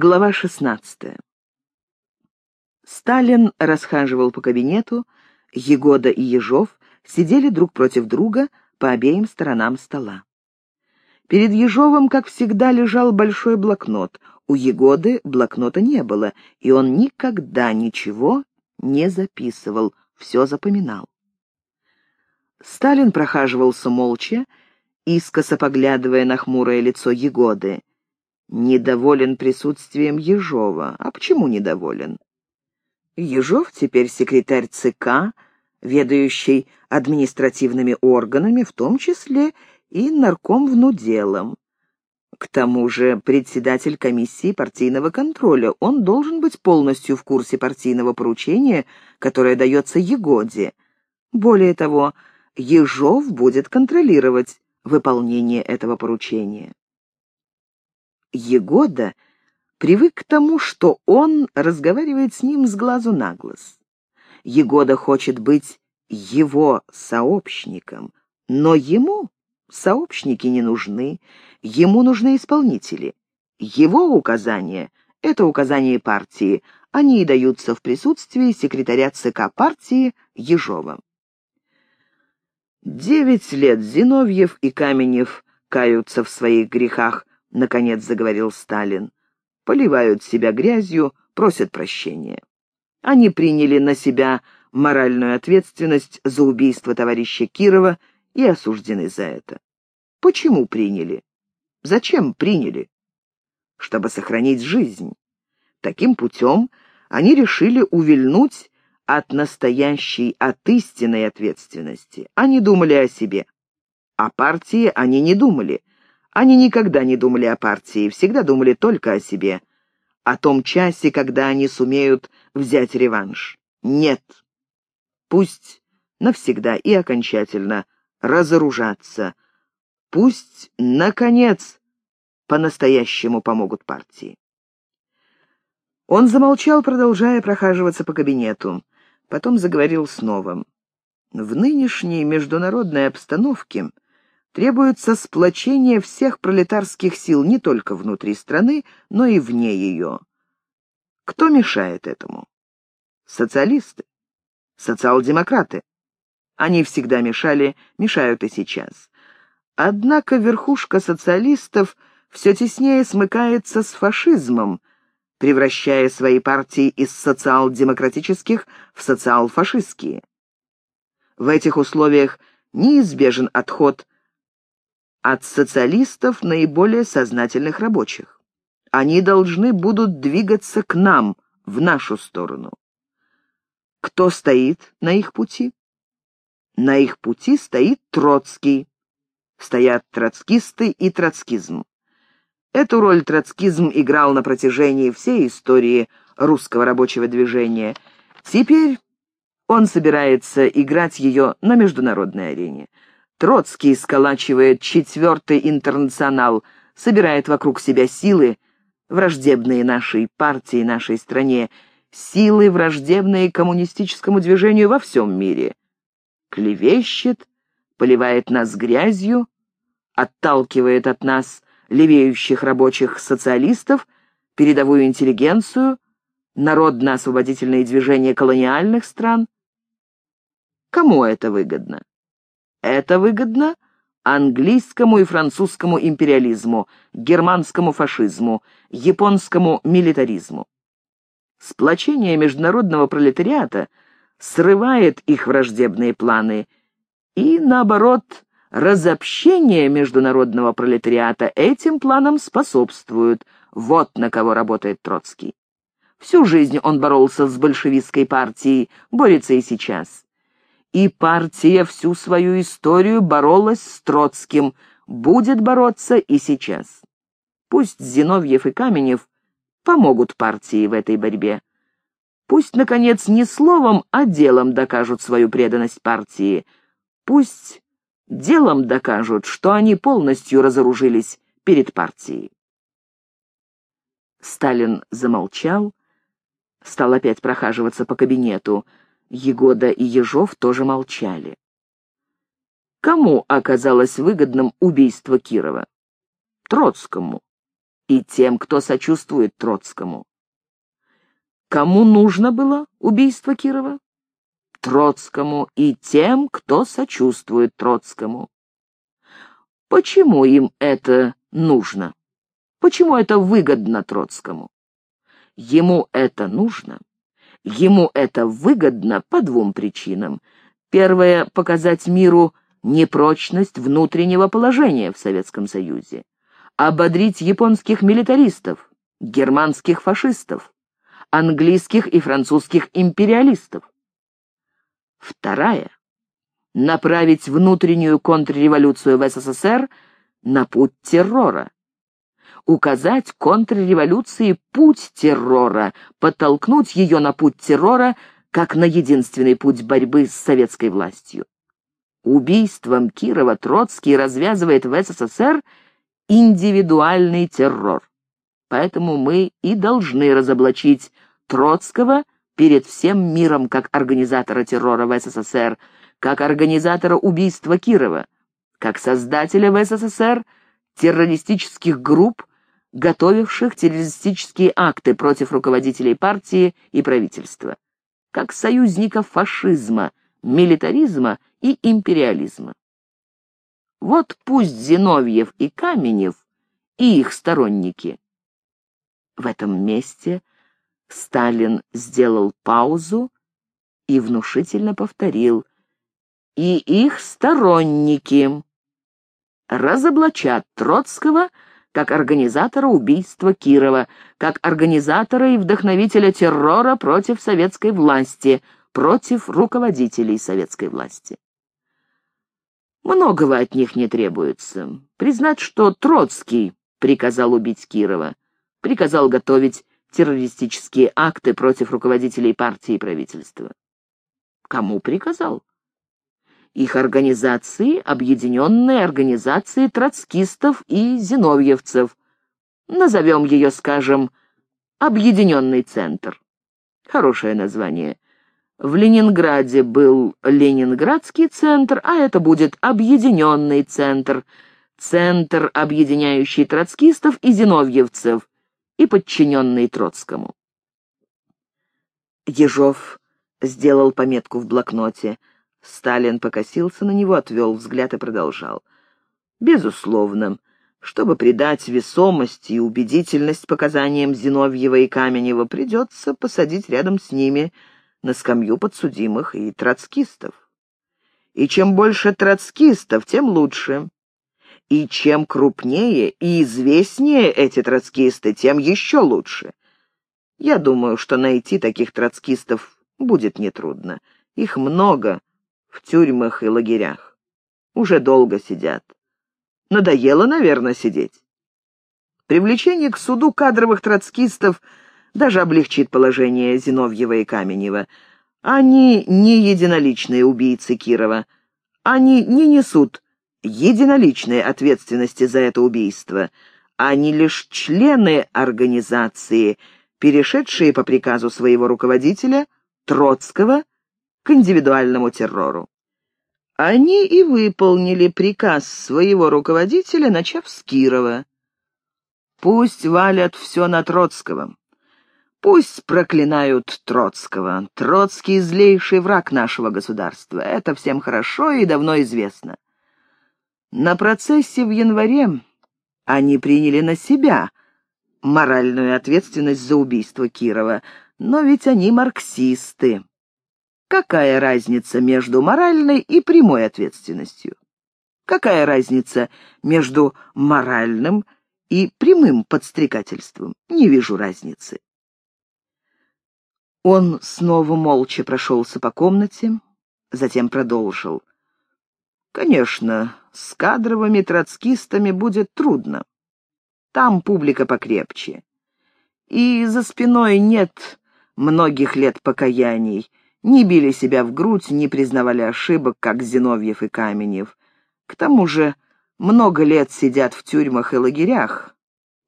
Глава 16. Сталин расхаживал по кабинету, Егода и Ежов сидели друг против друга по обеим сторонам стола. Перед Ежовым, как всегда, лежал большой блокнот. У Егоды блокнота не было, и он никогда ничего не записывал, все запоминал. Сталин прохаживался молча, искоса поглядывая на хмурое лицо Егоды. Недоволен присутствием Ежова. А почему недоволен? Ежов теперь секретарь ЦК, ведающий административными органами, в том числе и нарком внуделом. К тому же председатель комиссии партийного контроля. Он должен быть полностью в курсе партийного поручения, которое дается Егоде. Более того, Ежов будет контролировать выполнение этого поручения. Егода привык к тому, что он разговаривает с ним с глазу на глаз. Егода хочет быть его сообщником, но ему сообщники не нужны, ему нужны исполнители. Его указания — это указания партии, они и даются в присутствии секретаря ЦК партии Ежова. Девять лет Зиновьев и Каменев каются в своих грехах, — наконец заговорил Сталин. «Поливают себя грязью, просят прощения. Они приняли на себя моральную ответственность за убийство товарища Кирова и осуждены за это. Почему приняли? Зачем приняли? Чтобы сохранить жизнь. Таким путем они решили увильнуть от настоящей, от истинной ответственности. Они думали о себе. О партии они не думали. Они никогда не думали о партии, всегда думали только о себе, о том часе, когда они сумеют взять реванш. Нет. Пусть навсегда и окончательно разоружаться. Пусть, наконец, по-настоящему помогут партии. Он замолчал, продолжая прохаживаться по кабинету. Потом заговорил снова. В нынешней международной обстановке требуется сплочение всех пролетарских сил не только внутри страны, но и вне ее. Кто мешает этому? Социалисты, социал-демократы. Они всегда мешали, мешают и сейчас. Однако верхушка социалистов все теснее смыкается с фашизмом, превращая свои партии из социал-демократических в социал-фашистские. В этих условиях неизбежен отход от социалистов наиболее сознательных рабочих. Они должны будут двигаться к нам, в нашу сторону. Кто стоит на их пути? На их пути стоит Троцкий. Стоят троцкисты и троцкизм. Эту роль троцкизм играл на протяжении всей истории русского рабочего движения. Теперь он собирается играть ее на международной арене. Троцкий сколачивает четвертый интернационал, собирает вокруг себя силы, враждебные нашей партии, нашей стране, силы, враждебные коммунистическому движению во всем мире. Клевещет, поливает нас грязью, отталкивает от нас левеющих рабочих социалистов, передовую интеллигенцию, народно-освободительные движения колониальных стран. Кому это выгодно? Это выгодно английскому и французскому империализму, германскому фашизму, японскому милитаризму. Сплочение международного пролетариата срывает их враждебные планы, и, наоборот, разобщение международного пролетариата этим планам способствует. Вот на кого работает Троцкий. Всю жизнь он боролся с большевистской партией, борется и сейчас и партия всю свою историю боролась с Троцким, будет бороться и сейчас. Пусть Зиновьев и Каменев помогут партии в этой борьбе. Пусть, наконец, не словом, а делом докажут свою преданность партии. Пусть делом докажут, что они полностью разоружились перед партией. Сталин замолчал, стал опять прохаживаться по кабинету. Егода и Ежов тоже молчали. Кому оказалось выгодным убийство Кирова? Троцкому. и тем, кто сочувствует Троцкому. Кому нужно было убийство Кирова? Троцкому и тем, кто сочувствует Троцкому. Почему им это нужно? Почему это выгодно Троцкому? Ему это нужно. Ему это выгодно по двум причинам. Первое — показать миру непрочность внутреннего положения в Советском Союзе. Ободрить японских милитаристов, германских фашистов, английских и французских империалистов. Вторая — направить внутреннюю контрреволюцию в СССР на путь террора. Указать контрреволюции путь террора, подтолкнуть ее на путь террора, как на единственный путь борьбы с советской властью. Убийством Кирова Троцкий развязывает в СССР индивидуальный террор. Поэтому мы и должны разоблачить Троцкого перед всем миром как организатора террора в СССР, как организатора убийства Кирова, как создателя в СССР террористических групп, готовивших террористические акты против руководителей партии и правительства, как союзников фашизма, милитаризма и империализма. Вот пусть Зиновьев и Каменев и их сторонники. В этом месте Сталин сделал паузу и внушительно повторил «И их сторонники разоблачат Троцкого как организатора убийства Кирова, как организатора и вдохновителя террора против советской власти, против руководителей советской власти». Многого от них не требуется. Признать, что Троцкий приказал убить Кирова, приказал готовить террористические акты против руководителей партии и правительства. Кому приказал? Их организации, объединенные организации троцкистов и зиновьевцев. Назовем ее, скажем, «Объединенный центр». Хорошее название. В Ленинграде был Ленинградский центр, а это будет Объединенный центр, центр, объединяющий троцкистов и зиновьевцев, и подчиненный Троцкому. Ежов сделал пометку в блокноте. Сталин покосился на него, отвел взгляд и продолжал. «Безусловно, чтобы придать весомость и убедительность показаниям Зиновьева и Каменева, придется посадить рядом с ними на скамью подсудимых и троцкистов. И чем больше троцкистов, тем лучше. И чем крупнее и известнее эти троцкисты, тем еще лучше. Я думаю, что найти таких троцкистов будет нетрудно. Их много в тюрьмах и лагерях. Уже долго сидят. Надоело, наверное, сидеть. Привлечение к суду кадровых троцкистов даже облегчит положение Зиновьева и Каменева. Они не единоличные убийцы Кирова. Они не несут единоличной ответственности за это убийство. Они лишь члены организации, перешедшие по приказу своего руководителя, Троцкого, к индивидуальному террору. Они и выполнили приказ своего руководителя, начав с Кирова. Пусть валят все на Троцкого. Пусть проклинают Троцкого. Троцкий — злейший враг нашего государства. Это всем хорошо и давно известно. На процессе в январе они приняли на себя моральную ответственность за убийство Кирова, но ведь они марксисты. Какая разница между моральной и прямой ответственностью? Какая разница между моральным и прямым подстрекательством? Не вижу разницы. Он снова молча прошелся по комнате, затем продолжил. Конечно, с кадровыми троцкистами будет трудно. Там публика покрепче. И за спиной нет многих лет покаяний. Не били себя в грудь, не признавали ошибок, как Зиновьев и Каменев. К тому же много лет сидят в тюрьмах и лагерях.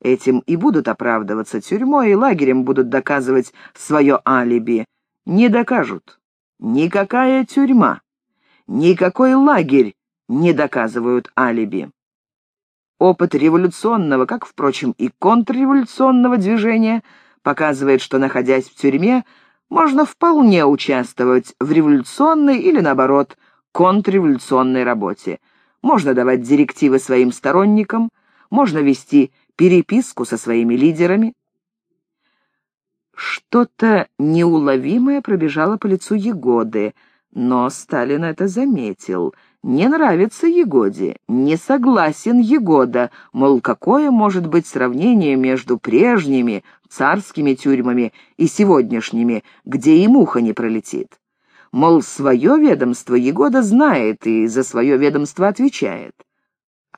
Этим и будут оправдываться тюрьмой, и лагерем будут доказывать свое алиби. Не докажут. Никакая тюрьма, никакой лагерь не доказывают алиби. Опыт революционного, как, впрочем, и контрреволюционного движения, показывает, что, находясь в тюрьме, можно вполне участвовать в революционной или, наоборот, контрреволюционной работе. Можно давать директивы своим сторонникам, можно вести переписку со своими лидерами. Что-то неуловимое пробежало по лицу Егоды, но Сталин это заметил. Не нравится Егоде, не согласен Егода, мол, какое может быть сравнение между прежними царскими тюрьмами и сегодняшними, где и муха не пролетит. Мол, свое ведомство Егода знает и за свое ведомство отвечает.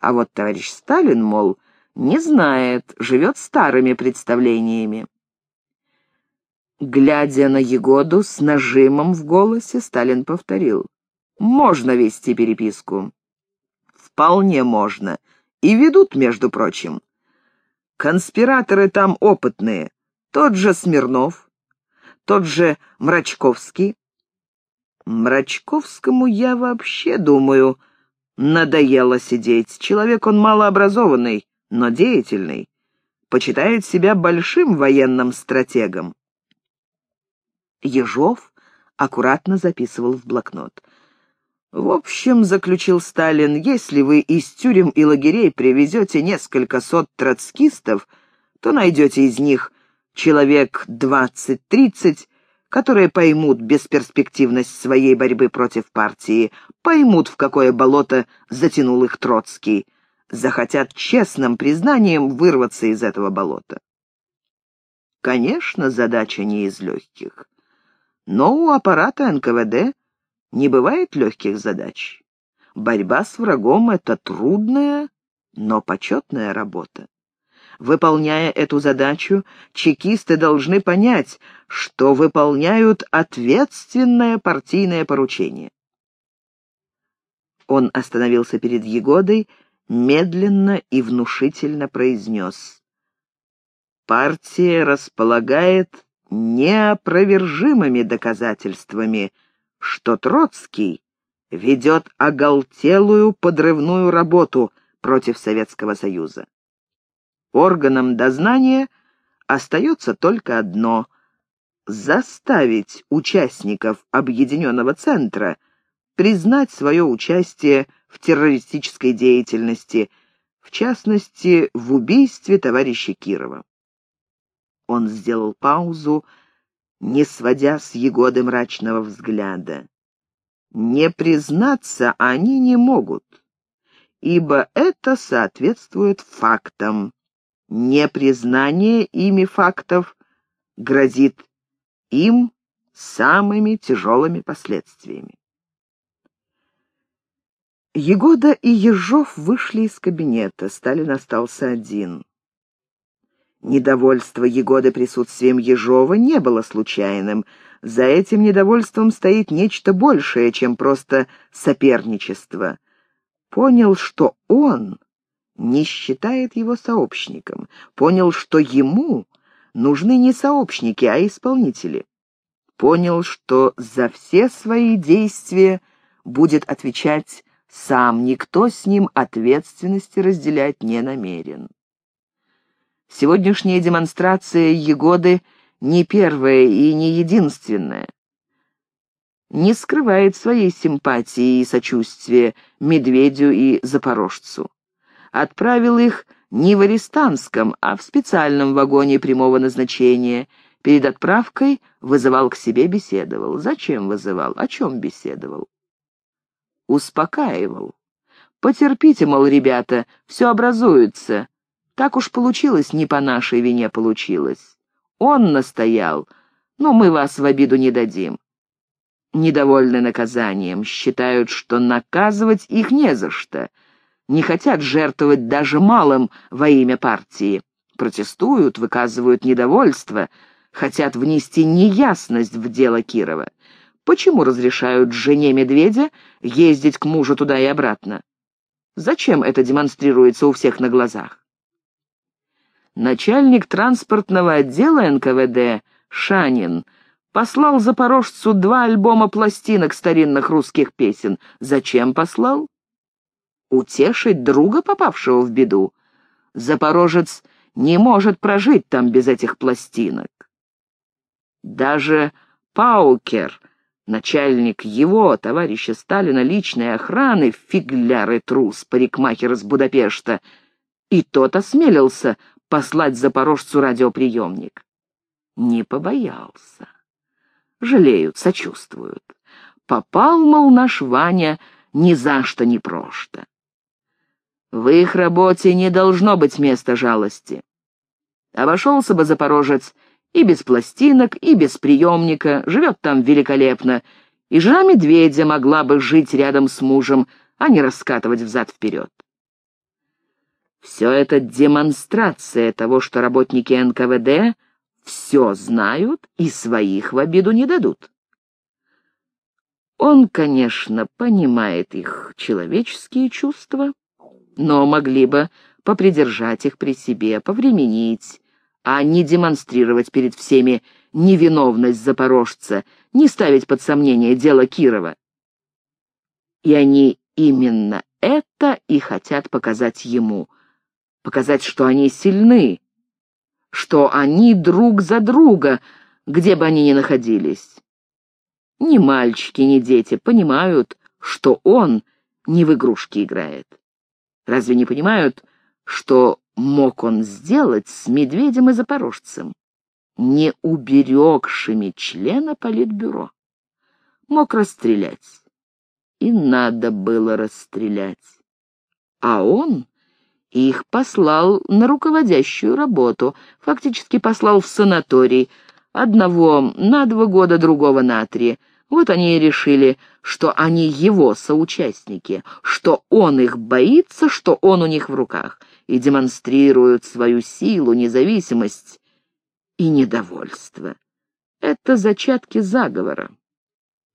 А вот товарищ Сталин, мол, не знает, живет старыми представлениями. Глядя на Егоду с нажимом в голосе, Сталин повторил. «Можно вести переписку». «Вполне можно. И ведут, между прочим. Конспираторы там опытные. Тот же Смирнов, тот же Мрачковский. Мрачковскому я вообще думаю, надоело сидеть. Человек он малообразованный, но деятельный. Почитает себя большим военным стратегом. Ежов аккуратно записывал в блокнот. «В общем, — заключил Сталин, — если вы из тюрем и лагерей привезете несколько сот троцкистов, то найдете из них человек двадцать-тридцать, которые поймут бесперспективность своей борьбы против партии, поймут, в какое болото затянул их Троцкий, захотят честным признанием вырваться из этого болота. Конечно, задача не из легких. Но у аппарата НКВД не бывает легких задач. Борьба с врагом — это трудная, но почетная работа. Выполняя эту задачу, чекисты должны понять, что выполняют ответственное партийное поручение. Он остановился перед Егодой, медленно и внушительно произнес. «Партия располагает неопровержимыми доказательствами, что Троцкий ведет оголтелую подрывную работу против Советского Союза. Органам дознания остается только одно — заставить участников Объединенного Центра признать свое участие в террористической деятельности, в частности, в убийстве товарища Кирова. Он сделал паузу, не сводя с Егоды мрачного взгляда. Не признаться они не могут, ибо это соответствует фактам. Непризнание ими фактов грозит им самыми тяжелыми последствиями. Егода и Ежов вышли из кабинета, Сталин остался один. Недовольство Егоды присутствием Ежова не было случайным. За этим недовольством стоит нечто большее, чем просто соперничество. Понял, что он не считает его сообщником. Понял, что ему нужны не сообщники, а исполнители. Понял, что за все свои действия будет отвечать сам, никто с ним ответственности разделять не намерен. Сегодняшняя демонстрация Егоды не первая и не единственная. Не скрывает своей симпатии и сочувствия Медведю и Запорожцу. Отправил их не в арестанском, а в специальном вагоне прямого назначения. Перед отправкой вызывал к себе, беседовал. Зачем вызывал? О чем беседовал? Успокаивал. Потерпите, мол, ребята, все образуется. Так уж получилось, не по нашей вине получилось. Он настоял, но мы вас в обиду не дадим. Недовольны наказанием, считают, что наказывать их не за что. Не хотят жертвовать даже малым во имя партии. Протестуют, выказывают недовольство, хотят внести неясность в дело Кирова. Почему разрешают жене медведя ездить к мужу туда и обратно? Зачем это демонстрируется у всех на глазах? Начальник транспортного отдела НКВД Шанин послал запорожцу два альбома пластинок старинных русских песен. Зачем послал? утешить друга, попавшего в беду. Запорожец не может прожить там без этих пластинок. Даже Паукер, начальник его, товарища Сталина, личной охраны, фигляр и трус, парикмахер из Будапешта, и тот осмелился послать запорожцу радиоприемник. Не побоялся. Жалеют, сочувствуют. Попал, мол, наш Ваня ни за что ни прошто. В их работе не должно быть места жалости. Обошелся бы запорожец и без пластинок, и без приемника, живет там великолепно, и жена медведя могла бы жить рядом с мужем, а не раскатывать взад-вперед. Все это демонстрация того, что работники НКВД все знают и своих в обиду не дадут. Он, конечно, понимает их человеческие чувства, но могли бы попридержать их при себе, повременить, а не демонстрировать перед всеми невиновность запорожца, не ставить под сомнение дело Кирова. И они именно это и хотят показать ему, показать, что они сильны, что они друг за друга, где бы они ни находились. Ни мальчики, ни дети понимают, что он не в игрушки играет. Разве не понимают, что мог он сделать с медведем и запорожцем, не уберегшими члена политбюро? Мог расстрелять. И надо было расстрелять. А он их послал на руководящую работу, фактически послал в санаторий, одного на два года, другого на три — вот они и решили, что они его соучастники, что он их боится, что он у них в руках, и демонстрируют свою силу, независимость и недовольство. Это зачатки заговора.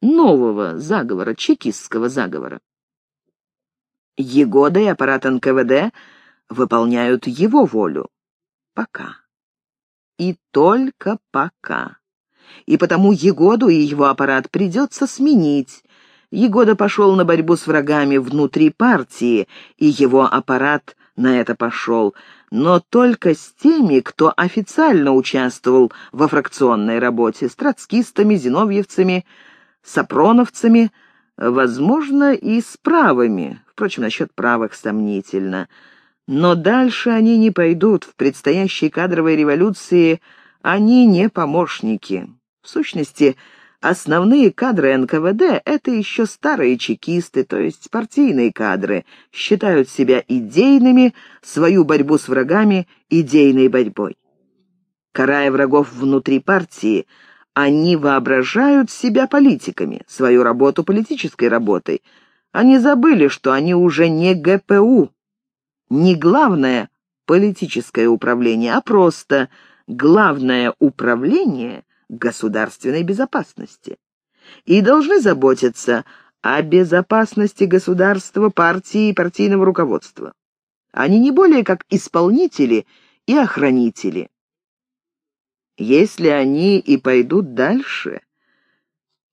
Нового заговора, чекистского заговора. Егода и аппарат НКВД выполняют его волю. Пока. И только пока и потому Егоду и его аппарат придется сменить. Егода пошел на борьбу с врагами внутри партии, и его аппарат на это пошел, но только с теми, кто официально участвовал во фракционной работе, с троцкистами, зиновьевцами, сапроновцами, возможно, и с правыми, впрочем, насчет правых сомнительно. Но дальше они не пойдут, в предстоящей кадровой революции они не помощники. В сущности, основные кадры НКВД — это еще старые чекисты, то есть партийные кадры, считают себя идейными, свою борьбу с врагами — идейной борьбой. Карая врагов внутри партии, они воображают себя политиками, свою работу политической работой. Они забыли, что они уже не ГПУ, не главное политическое управление, а просто главное управление государственной безопасности и должны заботиться о безопасности государства, партии и партийного руководства. Они не более как исполнители и охранители. Если они и пойдут дальше,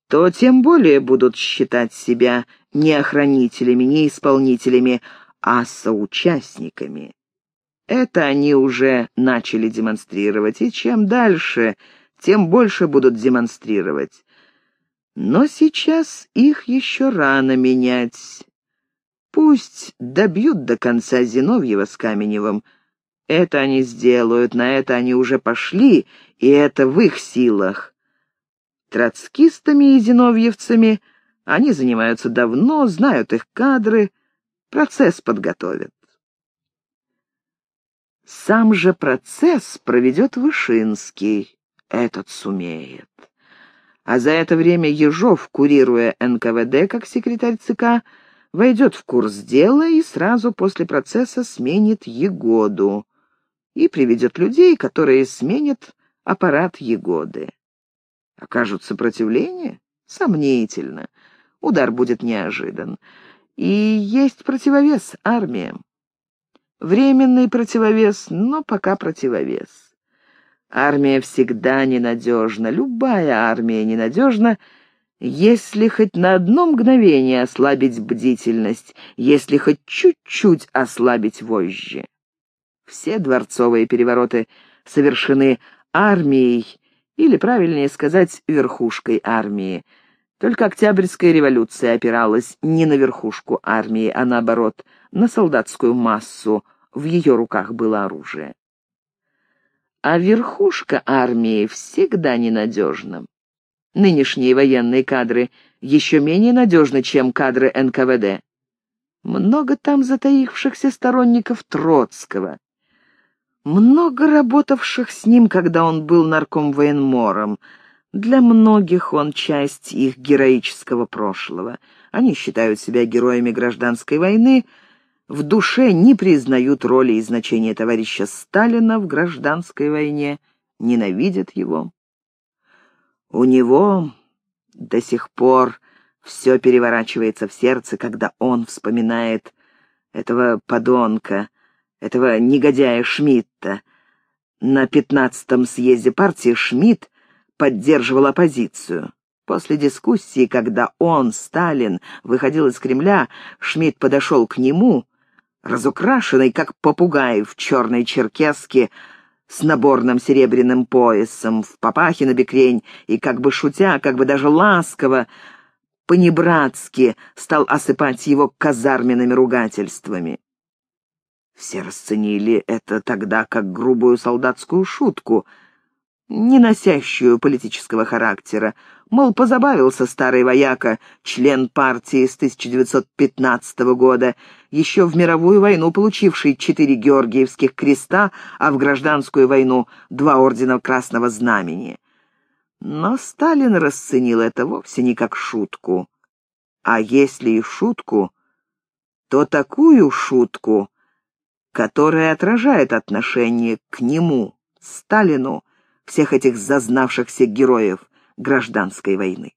то тем более будут считать себя не охранителями, не исполнителями, а соучастниками. Это они уже начали демонстрировать, и чем дальше, тем больше будут демонстрировать. Но сейчас их еще рано менять. Пусть добьют до конца Зиновьева с Каменевым. Это они сделают, на это они уже пошли, и это в их силах. Троцкистами и зиновьевцами они занимаются давно, знают их кадры, процесс подготовят. Сам же процесс проведет Вышинский этот сумеет. А за это время Ежов, курируя НКВД как секретарь ЦК, войдет в курс дела и сразу после процесса сменит Егоду и приведет людей, которые сменят аппарат Егоды. Окажут сопротивление? Сомнительно. Удар будет неожидан. И есть противовес — армия. Временный противовес, но пока противовес. Армия всегда ненадежна, любая армия ненадежна, Если хоть на одно мгновение ослабить бдительность, если хоть чуть-чуть ослабить вожжи. Все дворцовые перевороты совершены армией, или, правильнее сказать, верхушкой армии. Только Октябрьская революция опиралась не на верхушку армии, а наоборот, на солдатскую массу, в ее руках было оружие. А верхушка армии всегда ненадежна. Нынешние военные кадры еще менее надежны, чем кадры НКВД. Много там затаившихся сторонников Троцкого. Много работавших с ним, когда он был наркомвоенмором. Для многих он часть их героического прошлого. Они считают себя героями гражданской войны, в душе не признают роли и значения товарища Сталина в гражданской войне, ненавидят его. У него до сих пор все переворачивается в сердце, когда он вспоминает этого подонка, этого негодяя Шмидта. На пятнадцатом съезде партии Шмидт поддерживал оппозицию. После дискуссии, когда он, Сталин, выходил из Кремля, Шмидт подошел к нему, разукрашенный, как попугай в черной черкеске, с наборным серебряным поясом, в папахе на бекрень, и как бы шутя, как бы даже ласково, понебратски стал осыпать его казарменными ругательствами. Все расценили это тогда как грубую солдатскую шутку — не носящую политического характера. Мол, позабавился старый вояка, член партии с 1915 года, еще в мировую войну получивший четыре Георгиевских креста, а в гражданскую войну два ордена Красного Знамени. Но Сталин расценил это вовсе не как шутку. А если и шутку, то такую шутку, которая отражает отношение к нему, Сталину, всех этих зазнавшихся героев гражданской войны.